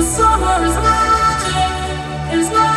The summer is magic, is magic.